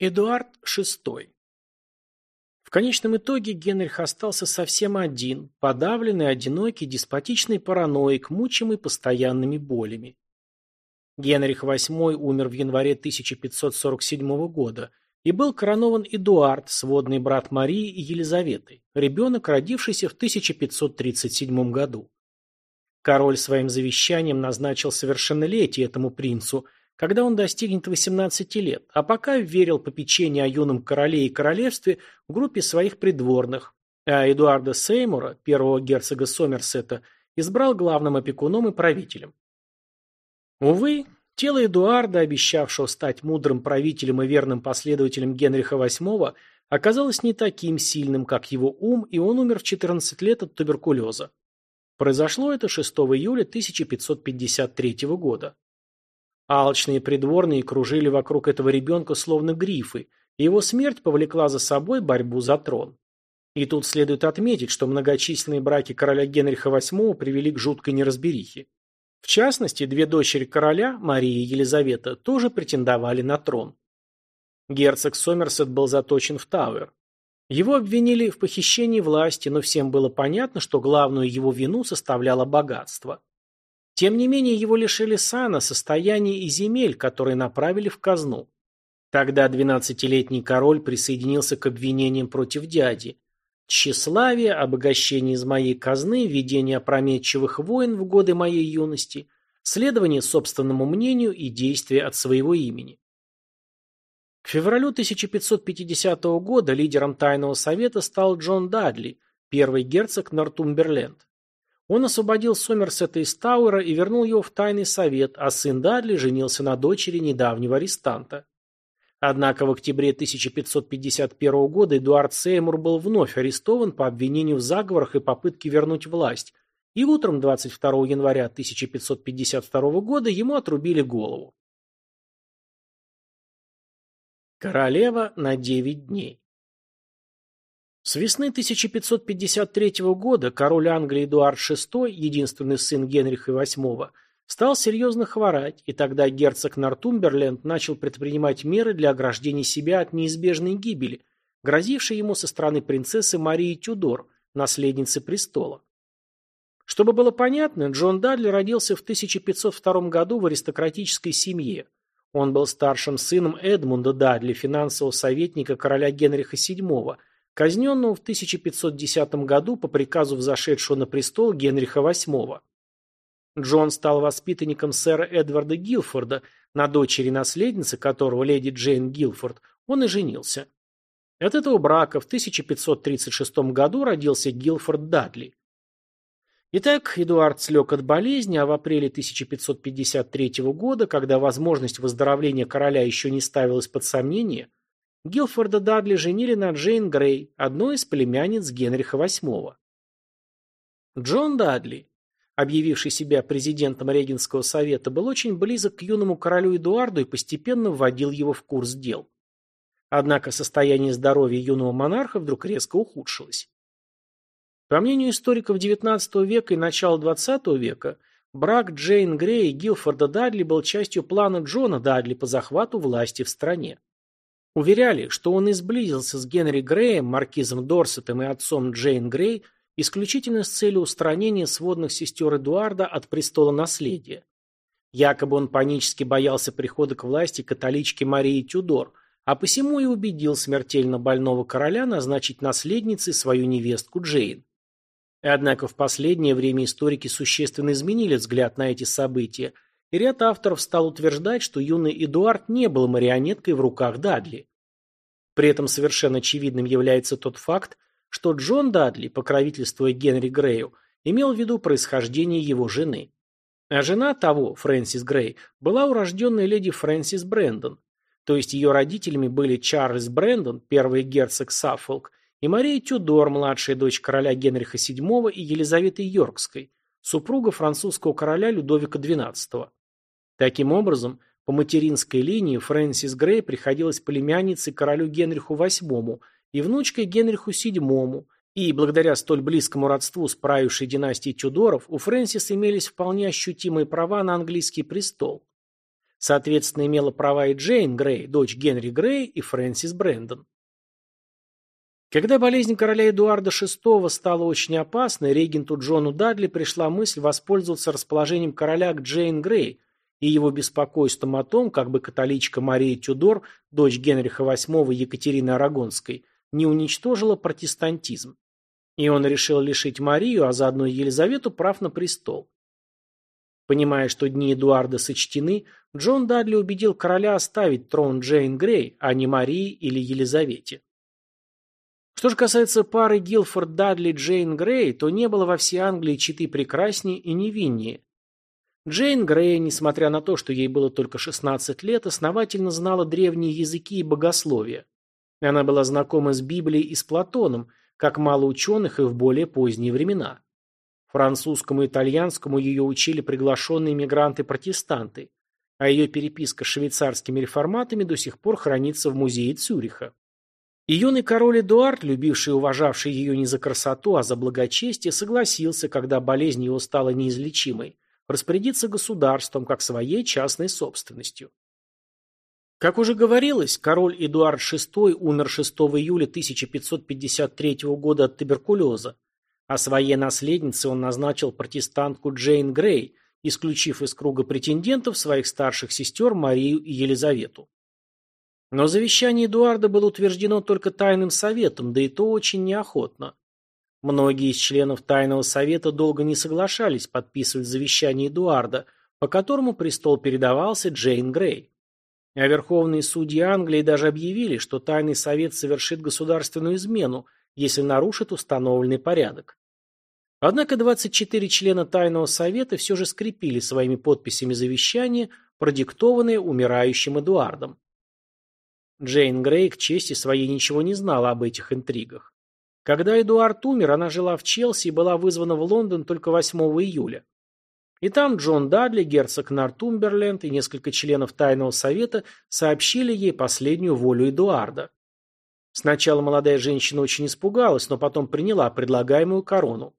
Эдуард VI В конечном итоге Генрих остался совсем один, подавленный, одинокий, деспотичный параноик, мучимый постоянными болями. Генрих VIII умер в январе 1547 года и был коронован Эдуард, сводный брат Марии и Елизаветы, ребенок, родившийся в 1537 году. Король своим завещанием назначил совершеннолетие этому принцу – когда он достигнет 18 лет, а пока верил попечение о юном короле и королевстве в группе своих придворных, а Эдуарда Сеймура, первого герцога Сомерсета, избрал главным опекуном и правителем. Увы, тело Эдуарда, обещавшего стать мудрым правителем и верным последователем Генриха VIII, оказалось не таким сильным, как его ум, и он умер в 14 лет от туберкулеза. Произошло это 6 июля 1553 года. Алчные придворные кружили вокруг этого ребенка словно грифы, и его смерть повлекла за собой борьбу за трон. И тут следует отметить, что многочисленные браки короля Генриха VIII привели к жуткой неразберихе. В частности, две дочери короля, Мария и Елизавета, тоже претендовали на трон. Герцог Сомерсет был заточен в Тауэр. Его обвинили в похищении власти, но всем было понятно, что главную его вину составляло богатство. Тем не менее, его лишили сана, состояния и земель, которые направили в казну. Тогда двенадцатилетний король присоединился к обвинениям против дяди. Тщеславие, обогащение из моей казны, ведение опрометчивых войн в годы моей юности, следование собственному мнению и действия от своего имени. К февралю 1550 года лидером Тайного Совета стал Джон Дадли, первый герцог Нортумберленд. Он освободил Сомерсета из Тауэра и вернул его в тайный совет, а сын Дадли женился на дочери недавнего арестанта. Однако в октябре 1551 года Эдуард Сеймур был вновь арестован по обвинению в заговорах и попытке вернуть власть, и утром 22 января 1552 года ему отрубили голову. Королева на 9 дней с весны 1553 года король Англии Эдуард VI, единственный сын Генриха VIII, стал серьезно хворать, и тогда герцог Нортумберленд начал предпринимать меры для ограждения себя от неизбежной гибели, грозившей ему со стороны принцессы Марии Тюдор, наследницы престола. Чтобы было понятно, Джон Дадли родился в 1502 году в аристократической семье. Он был старшим сыном Эдмунда Дадли, финансового советника короля Генриха VII, казненного в 1510 году по приказу взошедшего на престол Генриха VIII. Джон стал воспитанником сэра Эдварда Гилфорда, на дочери наследницы которого, леди Джейн Гилфорд, он и женился. От этого брака в 1536 году родился Гилфорд Дадли. Итак, Эдуард слег от болезни, а в апреле 1553 года, когда возможность выздоровления короля еще не ставилась под сомнение, Гилфорда Дадли женили на Джейн Грей, одной из племянниц Генриха VIII. Джон Дадли, объявивший себя президентом Регенского совета, был очень близок к юному королю Эдуарду и постепенно вводил его в курс дел. Однако состояние здоровья юного монарха вдруг резко ухудшилось. По мнению историков XIX века и начала XX века, брак Джейн Грей и Гилфорда Дадли был частью плана Джона Дадли по захвату власти в стране. Уверяли, что он изблизился с Генри Греем, маркизом Дорсетом и отцом Джейн Грей исключительно с целью устранения сводных сестер Эдуарда от престола наследия. Якобы он панически боялся прихода к власти католички Марии Тюдор, а посему и убедил смертельно больного короля назначить наследницей свою невестку Джейн. Однако в последнее время историки существенно изменили взгляд на эти события, и ряд авторов стал утверждать, что юный Эдуард не был марионеткой в руках Дадли. При этом совершенно очевидным является тот факт, что Джон Дадли, покровительствуя Генри Грею, имел в виду происхождение его жены. А жена того, Фрэнсис Грей, была урожденная леди Фрэнсис Брэндон, то есть ее родителями были Чарльз Брэндон, первый герцог Саффолк, и Мария Тюдор, младшая дочь короля Генриха VII и Елизаветы Йоркской, супруга французского короля Людовика XII. Таким образом, по материнской линии Фрэнсис Грей приходилась племянницей королю Генриху VIII и внучкой Генриху VII, и, благодаря столь близкому родству с правившей династией Тюдоров, у Фрэнсис имелись вполне ощутимые права на английский престол. Соответственно, имела права и Джейн Грей, дочь Генри Грей и Фрэнсис Брэндон. Когда болезнь короля Эдуарда VI стала очень опасной, регенту Джону Дадли пришла мысль воспользоваться расположением короля к Джейн Грей и его беспокойством о том, как бы католичка Мария Тюдор, дочь Генриха VIII Екатерины Арагонской, не уничтожила протестантизм. И он решил лишить Марию, а заодно и Елизавету прав на престол. Понимая, что дни Эдуарда сочтены, Джон Дадли убедил короля оставить трон Джейн Грей, а не Марии или Елизавете. Что же касается пары Гилфорд Дадли Джейн Грей, то не было во всей Англии читы прекраснее и невиннее. Джейн Грей, несмотря на то, что ей было только 16 лет, основательно знала древние языки и богословия. Она была знакома с Библией и с Платоном, как мало ученых и в более поздние времена. Французскому и итальянскому ее учили приглашенные мигранты-протестанты, а ее переписка с швейцарскими реформатами до сих пор хранится в музее Цюриха. И юный король Эдуард, любивший и уважавший ее не за красоту, а за благочестие, согласился, когда болезнь его стала неизлечимой, распорядиться государством как своей частной собственностью. Как уже говорилось, король Эдуард VI умер 6 июля 1553 года от туберкулеза, а своей наследницей он назначил протестантку Джейн Грей, исключив из круга претендентов своих старших сестер Марию и Елизавету. Но завещание Эдуарда было утверждено только тайным советом, да и то очень неохотно. Многие из членов тайного совета долго не соглашались подписывать завещание Эдуарда, по которому престол передавался Джейн Грей. А верховные судьи Англии даже объявили, что тайный совет совершит государственную измену, если нарушит установленный порядок. Однако 24 члена тайного совета все же скрепили своими подписями завещание, продиктованное умирающим Эдуардом. Джейн Грей к чести своей ничего не знала об этих интригах. Когда Эдуард умер, она жила в Челси и была вызвана в Лондон только 8 июля. И там Джон Дадли, герцог Нортумберленд и несколько членов Тайного Совета сообщили ей последнюю волю Эдуарда. Сначала молодая женщина очень испугалась, но потом приняла предлагаемую корону.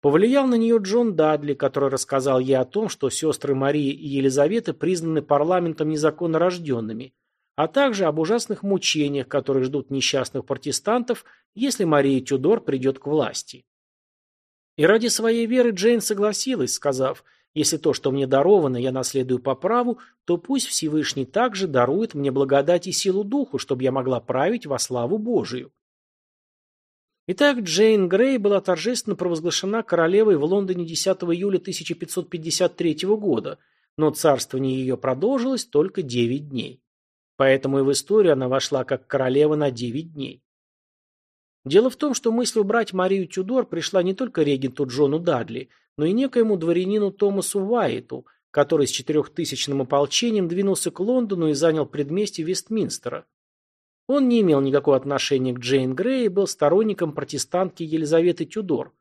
Повлиял на нее Джон Дадли, который рассказал ей о том, что сестры Марии и Елизаветы признаны парламентом незаконно рожденными – а также об ужасных мучениях, которые ждут несчастных протестантов, если Мария Тюдор придет к власти. И ради своей веры Джейн согласилась, сказав, если то, что мне даровано, я наследую по праву, то пусть Всевышний также дарует мне благодать и силу духу, чтобы я могла править во славу Божию. Итак, Джейн Грей была торжественно провозглашена королевой в Лондоне 10 июля 1553 года, но царствование ее продолжилось только 9 дней. Поэтому и в историю она вошла как королева на 9 дней. Дело в том, что мысль убрать Марию Тюдор пришла не только регенту Джону Дадли, но и некоему дворянину Томасу Уайту, который с четырехтысячным ополчением двинулся к Лондону и занял предместье Вестминстера. Он не имел никакого отношения к Джейн Грей и был сторонником протестантки Елизаветы Тюдор,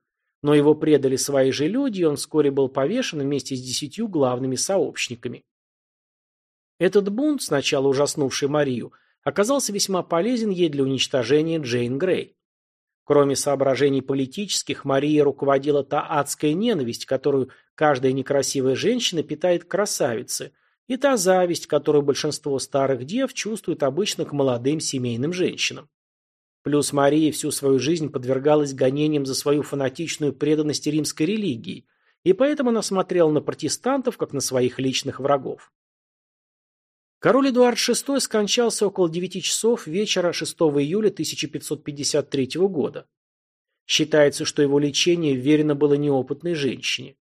но его предали свои же люди, и он вскоре был повешен вместе с десятью главными сообщниками. Этот бунт, сначала ужаснувший Марию, оказался весьма полезен ей для уничтожения Джейн Грей. Кроме соображений политических, Мария руководила та адская ненависть, которую каждая некрасивая женщина питает красавице, и та зависть, которую большинство старых дев чувствует обычно к молодым семейным женщинам. Плюс Мария всю свою жизнь подвергалась гонениям за свою фанатичную преданность римской религии, и поэтому она смотрела на протестантов, как на своих личных врагов. Король Эдуард VI скончался около 9 часов вечера 6 июля 1553 года. Считается, что его лечение верено было неопытной женщине.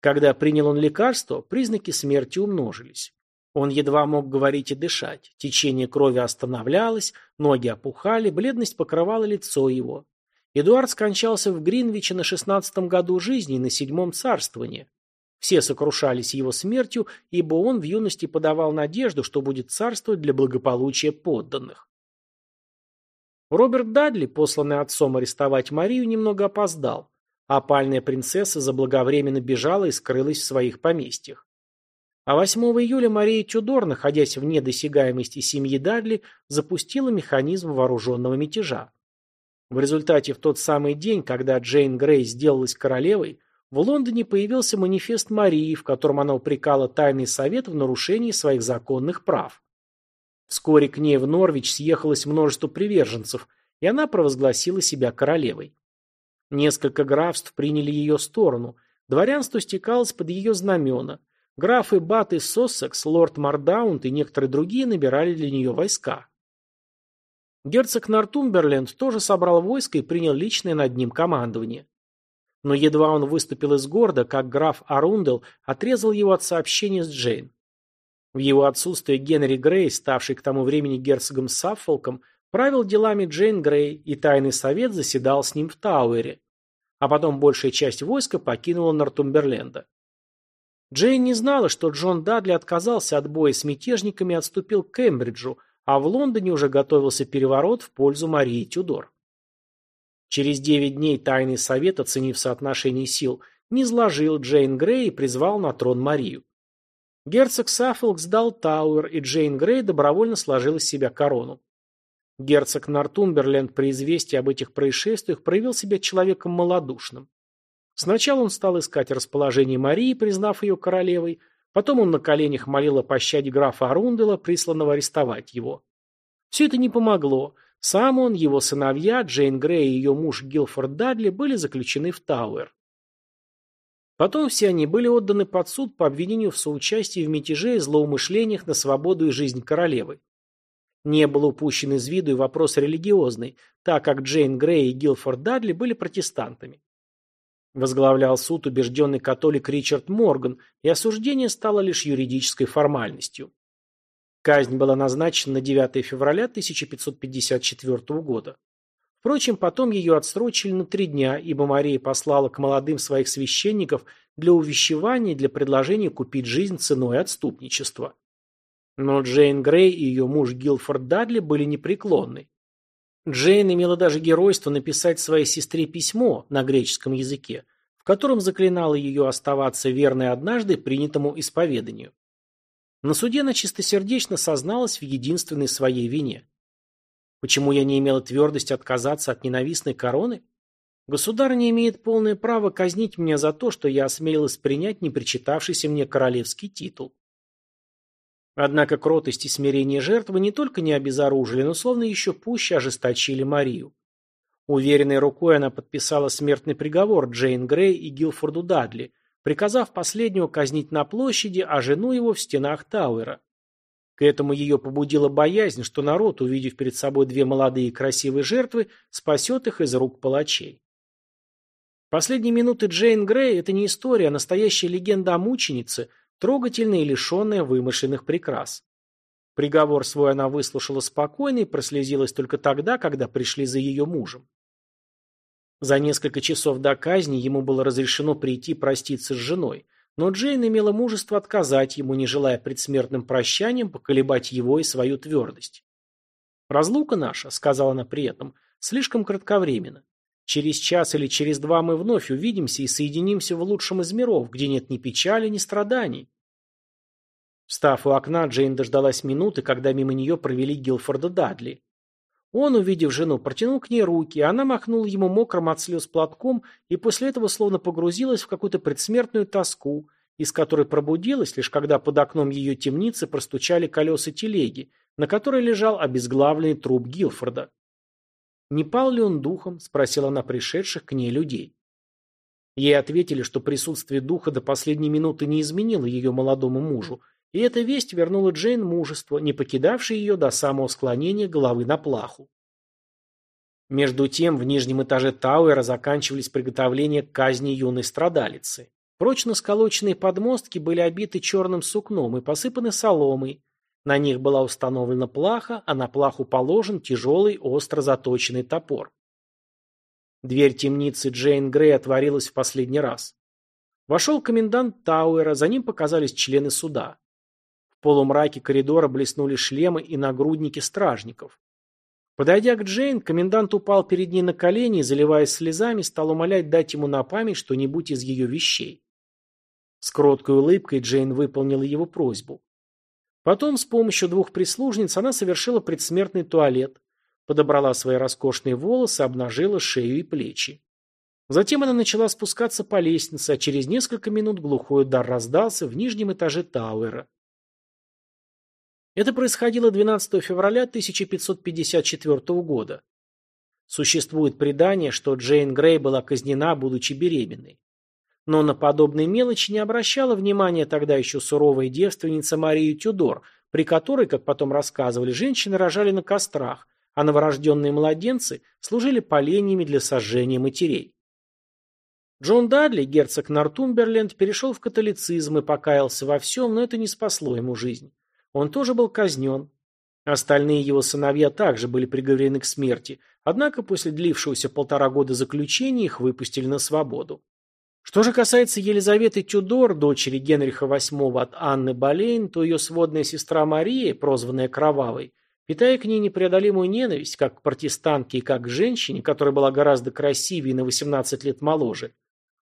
Когда принял он лекарство, признаки смерти умножились. Он едва мог говорить и дышать, течение крови останавливалось, ноги опухали, бледность покрывала лицо его. Эдуард скончался в Гринвиче на шестнадцатом году жизни и на седьмом царствовании. Все сокрушались его смертью, ибо он в юности подавал надежду, что будет царствовать для благополучия подданных. Роберт Дадли, посланный отцом арестовать Марию, немного опоздал, а опальная принцесса заблаговременно бежала и скрылась в своих поместьях. А 8 июля Мария Тюдор, находясь вне досягаемости семьи Дадли, запустила механизм вооруженного мятежа. В результате в тот самый день, когда Джейн Грей сделалась королевой, в Лондоне появился манифест Марии, в котором она упрекала Тайный Совет в нарушении своих законных прав. Вскоре к ней в Норвич съехалось множество приверженцев, и она провозгласила себя королевой. Несколько графств приняли ее сторону, дворянство стекалось под ее знамена, графы Бат и Соссекс, лорд Мардаунт и некоторые другие набирали для нее войска. Герцог Нортумберленд тоже собрал войско и принял личное над ним командование. Но едва он выступил из города, как граф Арундел отрезал его от сообщения с Джейн. В его отсутствие Генри Грей, ставший к тому времени герцогом Саффолком, правил делами Джейн Грей, и тайный совет заседал с ним в Тауэре. А потом большая часть войска покинула Нортумберленда. Джейн не знала, что Джон Дадли отказался от боя с мятежниками и отступил к Кембриджу, а в Лондоне уже готовился переворот в пользу Марии Тюдор. Через девять дней Тайный Совет, оценив соотношение сил, низложил Джейн Грей и призвал на трон Марию. Герцог Саффолк сдал Тауэр, и Джейн Грей добровольно сложил из себя корону. Герцог Нортумберленд при известии об этих происшествиях проявил себя человеком малодушным. Сначала он стал искать расположение Марии, признав ее королевой, потом он на коленях молил о пощаде графа Арундела, присланного арестовать его. Все это не помогло. Сам он, его сыновья, Джейн Грей и ее муж Гилфорд Дадли были заключены в Тауэр. Потом все они были отданы под суд по обвинению в соучастии в мятеже и злоумышлениях на свободу и жизнь королевы. Не был упущен из виду и вопрос религиозный, так как Джейн Грей и Гилфорд Дадли были протестантами. Возглавлял суд убежденный католик Ричард Морган, и осуждение стало лишь юридической формальностью. Казнь была назначена на 9 февраля 1554 года. Впрочем, потом ее отсрочили на три дня, ибо Мария послала к молодым своих священников для увещевания и для предложения купить жизнь ценой отступничества. Но Джейн Грей и ее муж Гилфорд Дадли были непреклонны. Джейн имела даже геройство написать своей сестре письмо на греческом языке, в котором заклинала ее оставаться верной однажды принятому исповеданию. На суде она чистосердечно созналась в единственной своей вине. Почему я не имела твердости отказаться от ненавистной короны? Государь не имеет полное право казнить меня за то, что я осмелилась принять непричитавшийся мне королевский титул. Однако кротость и смирение жертвы не только не обезоружили, но словно еще пуще ожесточили Марию. Уверенной рукой она подписала смертный приговор Джейн Грей и Гилфорду Дадли, приказав последнего казнить на площади, а жену его в стенах Тауэра. К этому ее побудила боязнь, что народ, увидев перед собой две молодые и красивые жертвы, спасет их из рук палачей. Последние минуты Джейн Грей – это не история, а настоящая легенда о мученице, трогательная и лишенная вымышленных прикрас. Приговор свой она выслушала спокойно и прослезилась только тогда, когда пришли за ее мужем. За несколько часов до казни ему было разрешено прийти проститься с женой, но Джейн имела мужество отказать ему, не желая предсмертным прощанием поколебать его и свою твердость. «Разлука наша», — сказала она при этом, — «слишком кратковременно. Через час или через два мы вновь увидимся и соединимся в лучшем из миров, где нет ни печали, ни страданий». Встав у окна, Джейн дождалась минуты, когда мимо нее провели Гилфорда Дадли. Он, увидев жену, протянул к ней руки, она махнула ему мокрым от слез платком и после этого словно погрузилась в какую-то предсмертную тоску, из которой пробудилась, лишь когда под окном ее темницы простучали колеса телеги, на которой лежал обезглавленный труп Гилфорда. «Не пал ли он духом?» – спросила она пришедших к ней людей. Ей ответили, что присутствие духа до последней минуты не изменило ее молодому мужу, и эта весть вернула Джейн мужество, не покидавшее ее до самого склонения головы на плаху. Между тем, в нижнем этаже Тауэра заканчивались приготовления к казни юной страдалицы. Прочно сколоченные подмостки были обиты черным сукном и посыпаны соломой. На них была установлена плаха, а на плаху положен тяжелый, остро заточенный топор. Дверь темницы Джейн Грей отворилась в последний раз. Вошел комендант Тауэра, за ним показались члены суда. Полумраке коридора блеснули шлемы и нагрудники стражников. Подойдя к Джейн, комендант упал перед ней на колени и, заливаясь слезами, стал умолять дать ему на память что-нибудь из ее вещей. С кроткой улыбкой Джейн выполнила его просьбу. Потом с помощью двух прислужниц она совершила предсмертный туалет, подобрала свои роскошные волосы, обнажила шею и плечи. Затем она начала спускаться по лестнице, а через несколько минут глухой удар раздался в нижнем этаже Тауэра. Это происходило 12 февраля 1554 года. Существует предание, что Джейн Грей была казнена, будучи беременной. Но на подобные мелочи не обращала внимания тогда еще суровая девственница Мария Тюдор, при которой, как потом рассказывали, женщины рожали на кострах, а новорожденные младенцы служили поленьями для сожжения матерей. Джон Дадли, герцог Нортумберленд, перешел в католицизм и покаялся во всем, но это не спасло ему жизнь. Он тоже был казнен, Остальные его сыновья также были приговорены к смерти, однако после длившегося полтора года заключения их выпустили на свободу. Что же касается Елизаветы Тюдор, дочери Генриха VIII от Анны Болейн, то ее сводная сестра Мария, прозванная Кровавой, питая к ней непреодолимую ненависть, как к протестантке и как к женщине, которая была гораздо красивее и на 18 лет моложе,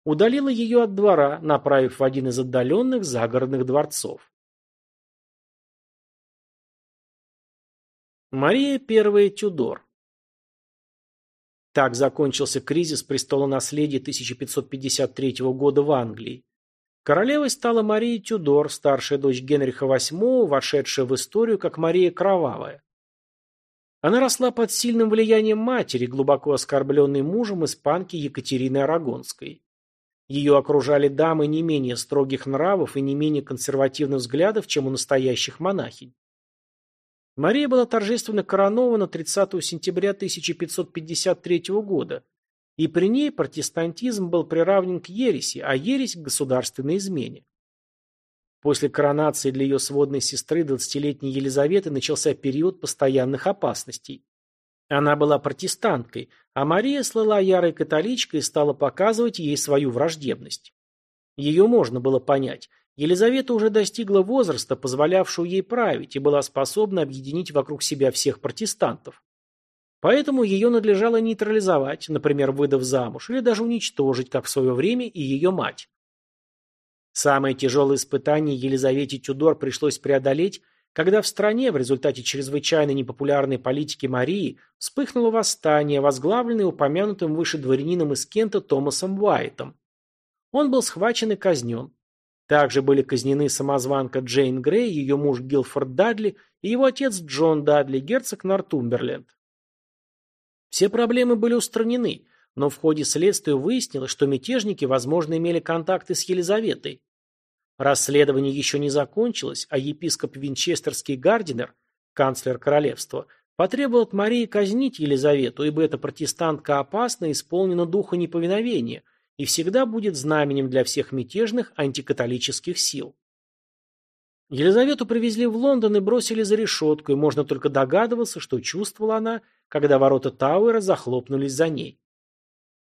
удалила ее от двора, направив в один из отдаленных загородных дворцов. Мария I Тюдор Так закончился кризис престолонаследия 1553 года в Англии. Королевой стала Мария Тюдор, старшая дочь Генриха VIII, вошедшая в историю как Мария Кровавая. Она росла под сильным влиянием матери, глубоко оскорбленной мужем испанки Екатерины Арагонской. Ее окружали дамы не менее строгих нравов и не менее консервативных взглядов, чем у настоящих монахинь. Мария была торжественно коронована 30 сентября 1553 года, и при ней протестантизм был приравнен к ереси, а ересь – к государственной измене. После коронации для ее сводной сестры, 20-летней Елизаветы, начался период постоянных опасностей. Она была протестанткой, а Мария слыла ярой католичкой и стала показывать ей свою враждебность. Ее можно было понять – Елизавета уже достигла возраста, позволявшего ей править, и была способна объединить вокруг себя всех протестантов. Поэтому ее надлежало нейтрализовать, например, выдав замуж, или даже уничтожить, как в свое время и ее мать. Самое тяжелое испытание Елизавете Тюдор пришлось преодолеть, когда в стране в результате чрезвычайно непопулярной политики Марии вспыхнуло восстание, возглавленное упомянутым выше дворянином из Кента Томасом Уайтом. Он был схвачен и казнен. Также были казнены самозванка Джейн Грей, ее муж Гилфорд Дадли и его отец Джон Дадли, герцог Нортумберленд. Все проблемы были устранены, но в ходе следствия выяснилось, что мятежники, возможно, имели контакты с Елизаветой. Расследование еще не закончилось, а епископ Винчестерский Гардинер, канцлер королевства, потребовал от Марии казнить Елизавету, ибо эта протестантка опасна и исполнена духа неповиновения – и всегда будет знаменем для всех мятежных антикатолических сил. Елизавету привезли в Лондон и бросили за решетку, и можно только догадываться, что чувствовала она, когда ворота Тауэра захлопнулись за ней.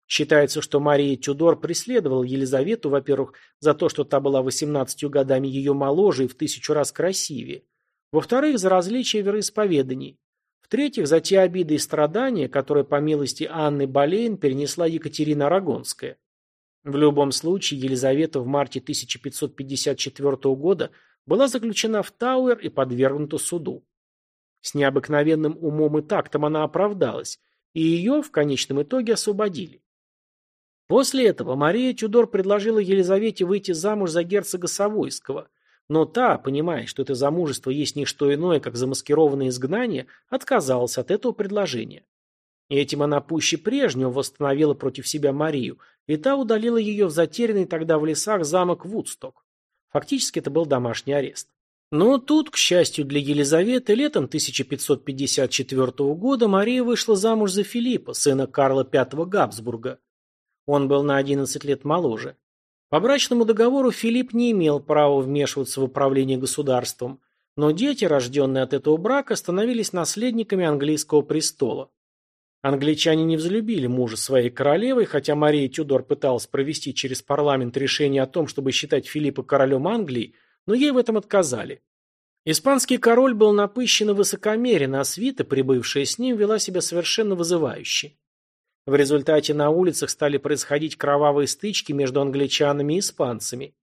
Считается, что Мария Тюдор преследовала Елизавету, во-первых, за то, что та была 18 годами ее моложе и в тысячу раз красивее, во-вторых, за различие вероисповеданий, в-третьих, за те обиды и страдания, которые по милости Анны Болейн перенесла Екатерина Арагонская. В любом случае, Елизавета в марте 1554 года была заключена в Тауэр и подвергнута суду. С необыкновенным умом и тактом она оправдалась, и ее в конечном итоге освободили. После этого Мария Тюдор предложила Елизавете выйти замуж за герцога Савойского, но та, понимая, что это замужество есть не что иное, как замаскированное изгнание, отказалась от этого предложения. И этим она пуще прежнего восстановила против себя Марию, и та удалила ее в затерянный тогда в лесах замок Вудсток. Фактически это был домашний арест. Но тут, к счастью для Елизаветы, летом 1554 года Мария вышла замуж за Филиппа, сына Карла V Габсбурга. Он был на 11 лет моложе. По брачному договору Филипп не имел права вмешиваться в управление государством, но дети, рожденные от этого брака, становились наследниками английского престола. Англичане не взлюбили мужа своей королевы, хотя Мария Тюдор пыталась провести через парламент решение о том, чтобы считать Филиппа королем Англии, но ей в этом отказали. Испанский король был напыщен и высокомерен, а свита, прибывшая с ним, вела себя совершенно вызывающе. В результате на улицах стали происходить кровавые стычки между англичанами и испанцами.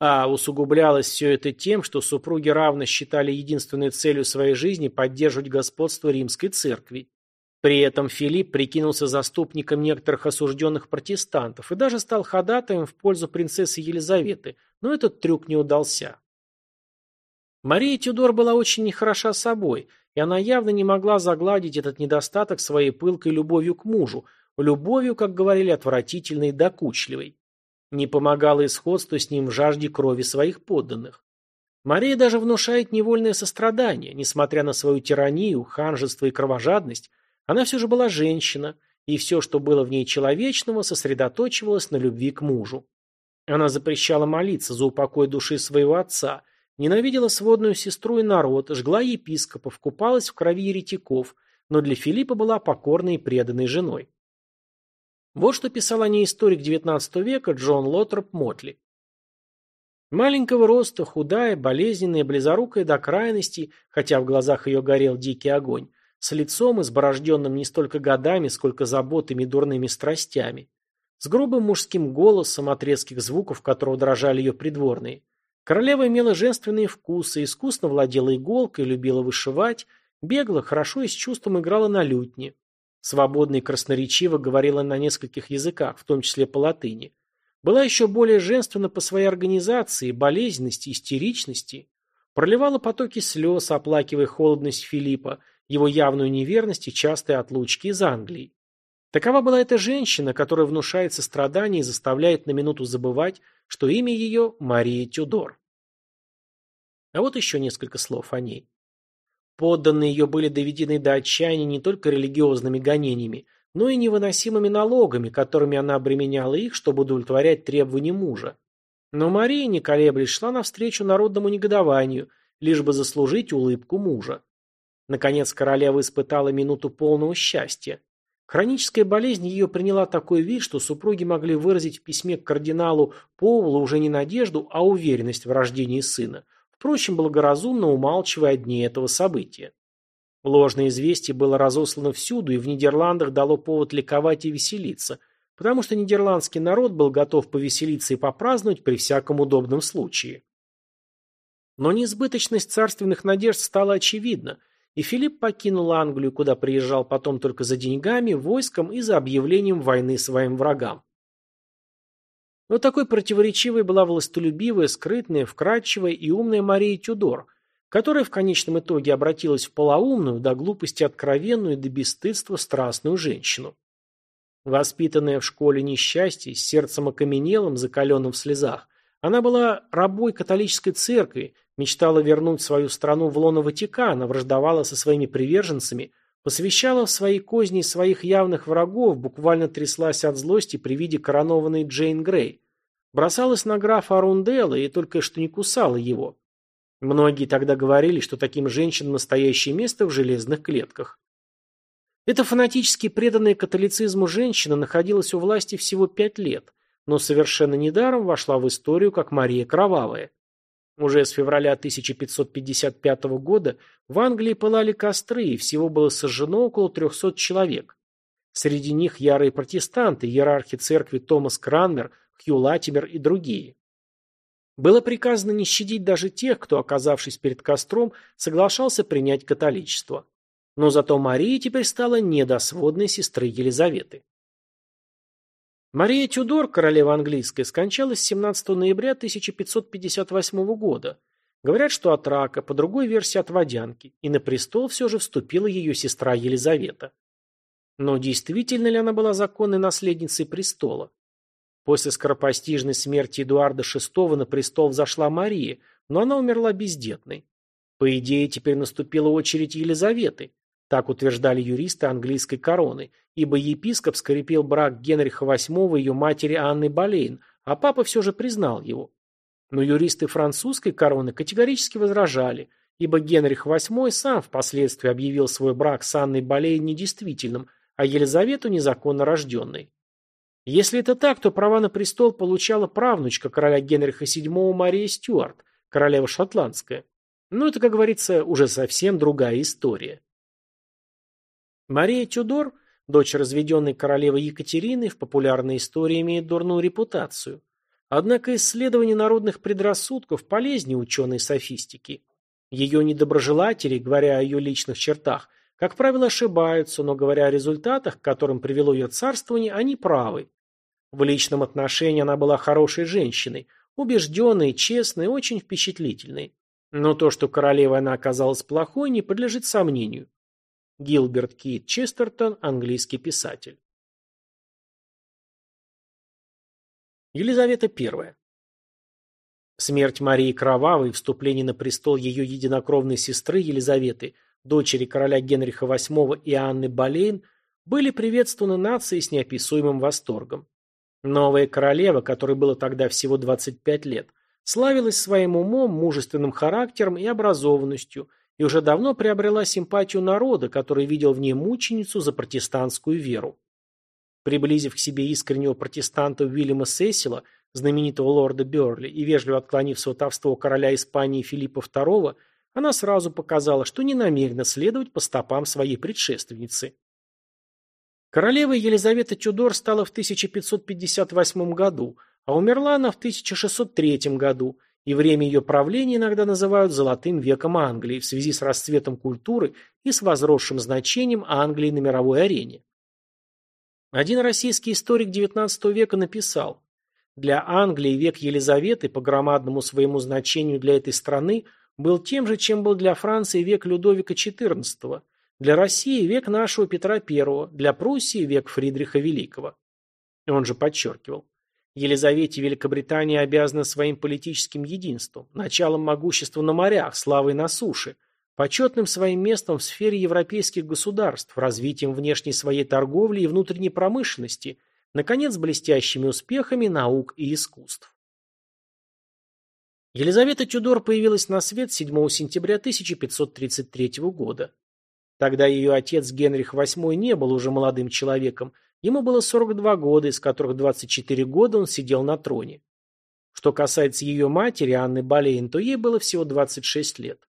А усугублялось все это тем, что супруги равно считали единственной целью своей жизни поддерживать господство римской церкви. При этом Филипп прикинулся заступником некоторых осужденных протестантов и даже стал ходатаем в пользу принцессы Елизаветы, но этот трюк не удался. Мария Тюдор была очень нехороша собой, и она явно не могла загладить этот недостаток своей пылкой любовью к мужу, любовью, как говорили, отвратительной и докучливой. Не помогало и с ним в жажде крови своих подданных. Мария даже внушает невольное сострадание, несмотря на свою тиранию, ханжество и кровожадность, она все же была женщина, и все, что было в ней человечного, сосредоточивалось на любви к мужу. Она запрещала молиться за упокой души своего отца, ненавидела сводную сестру и народ, жгла епископов, купалась в крови еретиков, но для Филиппа была покорной и преданной женой. Вот что писал о ней историк XIX века Джон Лотроп Мотли. Маленького роста, худая, болезненная, близорукая до крайности, хотя в глазах ее горел дикий огонь, с лицом, изборожденным не столько годами, сколько заботами и дурными страстями, с грубым мужским голосом, от резких звуков которого дрожали ее придворные. Королева имела женственные вкусы, искусно владела иголкой, любила вышивать, бегала, хорошо и с чувством играла на лютне. Свободно и красноречиво говорила на нескольких языках, в том числе по латыни. Была еще более женственна по своей организации, болезненности, истеричности. Проливала потоки слез, оплакивая холодность Филиппа, его явную неверность и частые отлучки из Англии. Такова была эта женщина, которая внушает сострадание и заставляет на минуту забывать, что имя ее Мария Тюдор. А вот еще несколько слов о ней. Подданные ее были доведены до отчаяния не только религиозными гонениями, но и невыносимыми налогами, которыми она обременяла их, чтобы удовлетворять требования мужа. Но Мария, не колеблясь, шла навстречу народному негодованию, лишь бы заслужить улыбку мужа. Наконец королева испытала минуту полного счастья. Хроническая болезнь ее приняла такой вид, что супруги могли выразить в письме к кардиналу Поулу уже не надежду, а уверенность в рождении сына, впрочем, благоразумно умалчивая дни этого события. Ложное известие было разослано всюду и в Нидерландах дало повод ликовать и веселиться, потому что нидерландский народ был готов повеселиться и попраздновать при всяком удобном случае. Но неизбыточность царственных надежд стала очевидна – и Филипп покинул Англию, куда приезжал потом только за деньгами, войском и за объявлением войны своим врагам. Но такой противоречивой была властолюбивая, скрытная, вкрадчивая и умная Мария Тюдор, которая в конечном итоге обратилась в полоумную, до глупости откровенную, до бесстыдства страстную женщину. Воспитанная в школе несчастья, с сердцем окаменелым, закаленным в слезах, она была рабой католической церкви, мечтала вернуть свою страну в лоно Ватикана, враждовала со своими приверженцами, посвящала в свои козни своих явных врагов, буквально тряслась от злости при виде коронованной Джейн Грей. Бросалась на графа Арунделла и только что не кусала его. Многие тогда говорили, что таким женщинам настоящее место в железных клетках. Эта фанатически преданная католицизму женщина находилась у власти всего пять лет – но совершенно недаром вошла в историю как Мария Кровавая. Уже с февраля 1555 года в Англии пылали костры, и всего было сожжено около 300 человек. Среди них ярые протестанты, иерархи церкви Томас Кранмер, Хью Латимер и другие. Было приказано не щадить даже тех, кто, оказавшись перед костром, соглашался принять католичество. Но зато Мария теперь стала недосводной сестрой Елизаветы. Мария Тюдор, королева английская, скончалась 17 ноября 1558 года. Говорят, что от рака, по другой версии от водянки, и на престол все же вступила ее сестра Елизавета. Но действительно ли она была законной наследницей престола? После скоропостижной смерти Эдуарда VI на престол взошла Мария, но она умерла бездетной. По идее, теперь наступила очередь Елизаветы. Так утверждали юристы английской короны, ибо епископ скрепил брак Генриха VIII и ее матери Анны Болейн, а папа все же признал его. Но юристы французской короны категорически возражали, ибо Генрих VIII сам впоследствии объявил свой брак с Анной Болейн недействительным, а Елизавету незаконно рожденной. Если это так, то права на престол получала правнучка короля Генриха VII Мария Стюарт, королева шотландская. Но это, как говорится, уже совсем другая история. Мария Тюдор, дочь разведенной королевы Екатерины, в популярной истории имеет дурную репутацию. Однако исследование народных предрассудков полезнее ученой софистики. Ее недоброжелатели, говоря о ее личных чертах, Как правило, ошибаются, но говоря о результатах, к которым привело ее царствование, они правы. В личном отношении она была хорошей женщиной, убежденной, честной, очень впечатлительной. Но то, что королевой она оказалась плохой, не подлежит сомнению. Гилберт Кит Честертон, английский писатель. Елизавета I. Смерть Марии Кровавой и вступление на престол ее единокровной сестры Елизаветы, дочери короля Генриха VIII и Анны Болейн, были приветствованы нацией с неописуемым восторгом. Новая королева, которой было тогда всего 25 лет, славилась своим умом, мужественным характером и образованностью и уже давно приобрела симпатию народа, который видел в ней мученицу за протестантскую веру. Приблизив к себе искреннего протестанта Уильяма Сесила, знаменитого лорда Берли, и вежливо отклонив сватовство короля Испании Филиппа II, она сразу показала, что не намерена следовать по стопам своей предшественницы. Королевой Елизавета Тюдор стала в 1558 году, а умерла она в 1603 году, и время ее правления иногда называют «золотым веком Англии» в связи с расцветом культуры и с возросшим значением Англии на мировой арене. Один российский историк XIX века написал, для Англии век Елизаветы по громадному своему значению для этой страны был тем же, чем был для Франции век Людовика XIV, для России век нашего Петра I, для Пруссии век Фридриха Великого. Он же подчеркивал, Елизавете Великобритания обязана своим политическим единством, началом могущества на морях, славой на суше, почетным своим местом в сфере европейских государств, развитием внешней своей торговли и внутренней промышленности – наконец, блестящими успехами наук и искусств. Елизавета Тюдор появилась на свет 7 сентября 1533 года. Тогда ее отец Генрих VIII не был уже молодым человеком, ему было 42 года, из которых 24 года он сидел на троне. Что касается ее матери, Анны Болейн, то ей было всего 26 лет.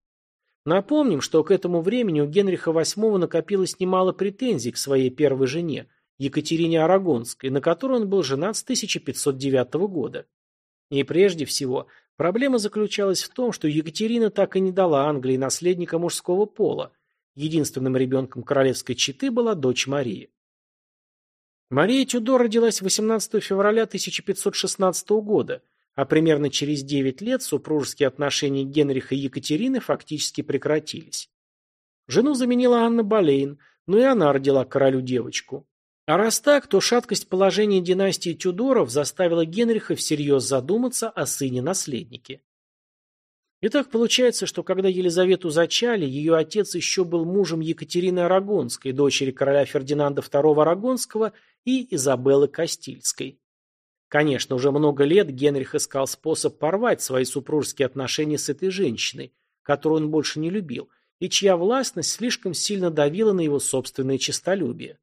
Напомним, что к этому времени у Генриха VIII накопилось немало претензий к своей первой жене, Екатерине Арагонской, на которую он был женат с 1509 года. И прежде всего, проблема заключалась в том, что Екатерина так и не дала Англии наследника мужского пола. Единственным ребенком королевской четы была дочь Марии. Мария Тюдор родилась 18 февраля 1516 года, а примерно через 9 лет супружеские отношения Генриха и Екатерины фактически прекратились. Жену заменила Анна Болейн, но и она родила королю девочку. А раз так, то шаткость положения династии Тюдоров заставила Генриха всерьез задуматься о сыне-наследнике. Итак, получается, что когда Елизавету зачали, ее отец еще был мужем Екатерины Арагонской, дочери короля Фердинанда II Арагонского и Изабеллы Кастильской. Конечно, уже много лет Генрих искал способ порвать свои супружеские отношения с этой женщиной, которую он больше не любил, и чья властность слишком сильно давила на его собственное честолюбие.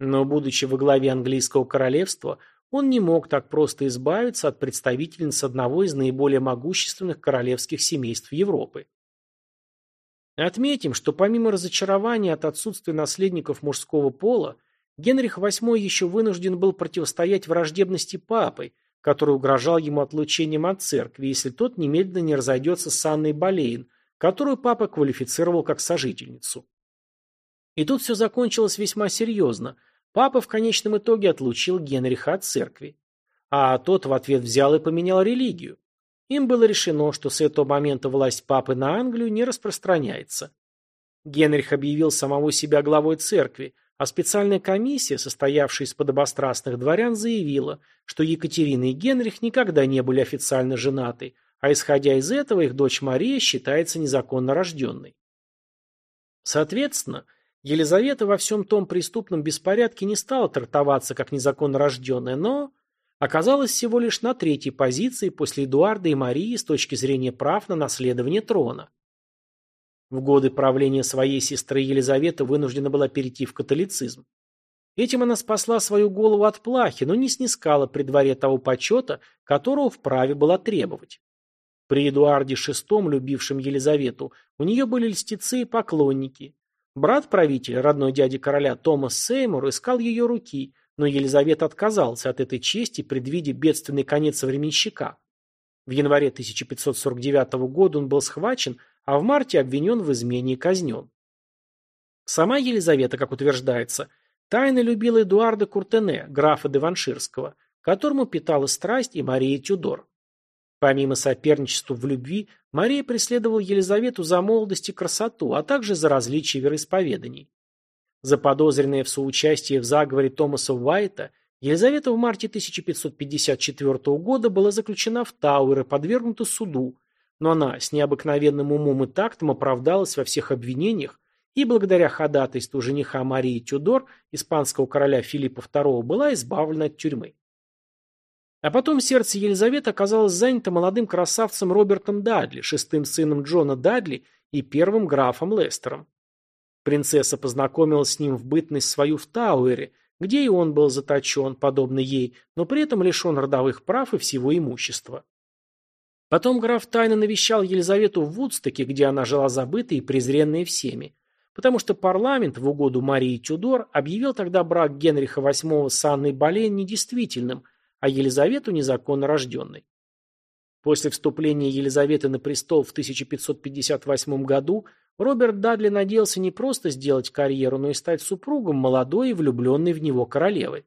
Но, будучи во главе английского королевства, он не мог так просто избавиться от представительниц одного из наиболее могущественных королевских семейств Европы. Отметим, что помимо разочарования от отсутствия наследников мужского пола, Генрих VIII еще вынужден был противостоять враждебности папы, который угрожал ему отлучением от церкви, если тот немедленно не разойдется с Анной Болейн, которую папа квалифицировал как сожительницу. И тут все закончилось весьма серьезно – Папа в конечном итоге отлучил Генриха от церкви. А тот в ответ взял и поменял религию. Им было решено, что с этого момента власть папы на Англию не распространяется. Генрих объявил самого себя главой церкви, а специальная комиссия, состоявшая из подобострастных дворян, заявила, что Екатерина и Генрих никогда не были официально женаты, а исходя из этого их дочь Мария считается незаконно рожденной. Соответственно, Елизавета во всем том преступном беспорядке не стала трактоваться как незаконно рожденная, но оказалась всего лишь на третьей позиции после Эдуарда и Марии с точки зрения прав на наследование трона. В годы правления своей сестры Елизавета вынуждена была перейти в католицизм. Этим она спасла свою голову от плахи, но не снискала при дворе того почета, которого вправе была требовать. При Эдуарде VI, любившем Елизавету, у нее были льстецы и поклонники, Брат правителя, родной дяди короля Томас Сеймур, искал ее руки, но Елизавета отказался от этой чести, предвидя бедственный конец временщика. В январе 1549 года он был схвачен, а в марте обвинен в измене и казнен. Сама Елизавета, как утверждается, тайно любила Эдуарда Куртене, графа де Ванширского, которому питала страсть и Мария Тюдор. Помимо соперничества в любви, Мария преследовала Елизавету за молодость и красоту, а также за различия вероисповеданий. Заподозренная в соучастии в заговоре Томаса Уайта, Елизавета в марте 1554 года была заключена в Тауэр и подвергнута суду, но она с необыкновенным умом и тактом оправдалась во всех обвинениях и благодаря ходатайству жениха Марии Тюдор, испанского короля Филиппа II, была избавлена от тюрьмы. А потом сердце Елизаветы оказалось занято молодым красавцем Робертом Дадли, шестым сыном Джона Дадли и первым графом Лестером. Принцесса познакомилась с ним в бытность свою в Тауэре, где и он был заточен, подобно ей, но при этом лишен родовых прав и всего имущества. Потом граф тайно навещал Елизавету в Вудстоке, где она жила забытой и презренной всеми, потому что парламент в угоду Марии Тюдор объявил тогда брак Генриха VIII с Анной Болейн недействительным, а Елизавету незаконно рожденной. После вступления Елизаветы на престол в 1558 году Роберт Дадли надеялся не просто сделать карьеру, но и стать супругом молодой и влюбленной в него королевы.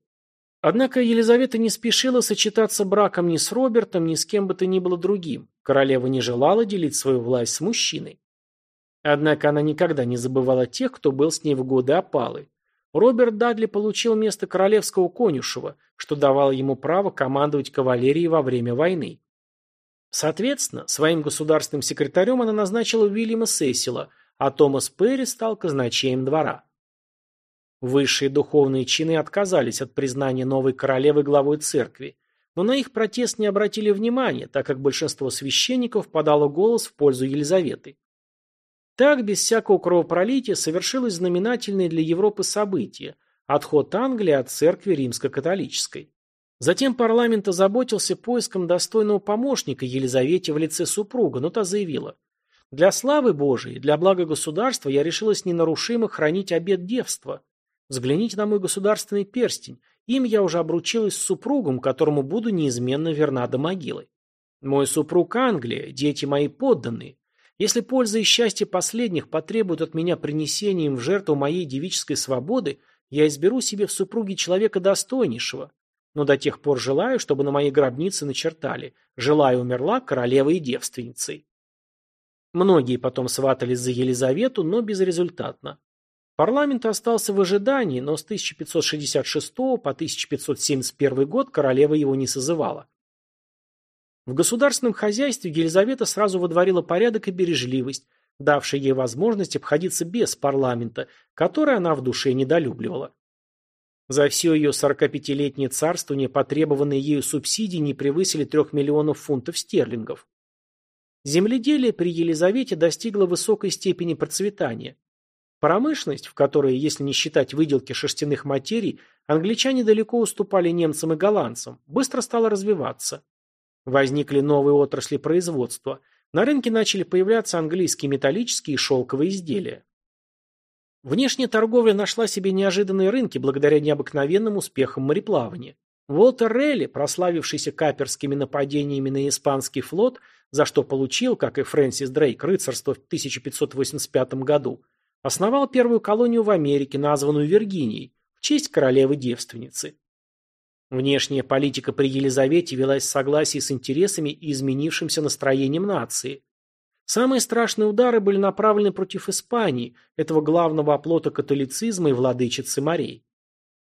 Однако Елизавета не спешила сочетаться браком ни с Робертом, ни с кем бы то ни было другим. Королева не желала делить свою власть с мужчиной. Однако она никогда не забывала тех, кто был с ней в годы опалы. Роберт Дадли получил место королевского конюшева, что давало ему право командовать кавалерией во время войны. Соответственно, своим государственным секретарем она назначила Уильяма Сесила, а Томас Перри стал казначеем двора. Высшие духовные чины отказались от признания новой королевы главой церкви, но на их протест не обратили внимания, так как большинство священников подало голос в пользу Елизаветы. Так, без всякого кровопролития, совершилось знаменательное для Европы событие – отход Англии от церкви римско-католической. Затем парламент озаботился поиском достойного помощника Елизавете в лице супруга, но та заявила «Для славы Божией, для блага государства я решилась ненарушимо хранить обет девства. Взгляните на мой государственный перстень, им я уже обручилась с супругом, которому буду неизменно верна до могилы. Мой супруг Англия, дети мои подданные, если польза и счастье последних потребуют от меня принесения им в жертву моей девической свободы, я изберу себе в супруге человека достойнейшего. Но до тех пор желаю, чтобы на моей гробнице начертали «Желаю умерла королевой и девственницей». Многие потом сватались за Елизавету, но безрезультатно. Парламент остался в ожидании, но с 1566 по 1571 год королева его не созывала. В государственном хозяйстве Елизавета сразу водворила порядок и бережливость, давшие ей возможность обходиться без парламента, который она в душе недолюбливала. За все ее 45-летнее царствование потребованные ею субсидии не превысили 3 миллионов фунтов стерлингов. Земледелие при Елизавете достигло высокой степени процветания. Промышленность, в которой, если не считать выделки шерстяных материй, англичане далеко уступали немцам и голландцам, быстро стала развиваться. Возникли новые отрасли производства. На рынке начали появляться английские металлические и шелковые изделия. Внешняя торговля нашла себе неожиданные рынки благодаря необыкновенным успехам мореплавания. Уолтер Релли, прославившийся каперскими нападениями на испанский флот, за что получил, как и Фрэнсис Дрейк, рыцарство в 1585 году, основал первую колонию в Америке, названную Виргинией, в честь королевы-девственницы. Внешняя политика при Елизавете велась в согласии с интересами и изменившимся настроением нации. Самые страшные удары были направлены против Испании, этого главного оплота католицизма и владычицы морей.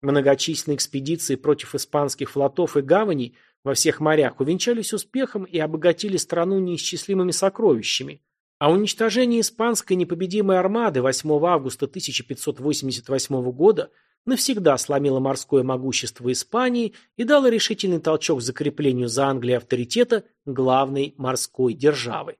Многочисленные экспедиции против испанских флотов и гаваней во всех морях увенчались успехом и обогатили страну неисчислимыми сокровищами. А уничтожение испанской непобедимой армады 8 августа 1588 года – навсегда сломила морское могущество Испании и дала решительный толчок закреплению за Англией авторитета главной морской державы.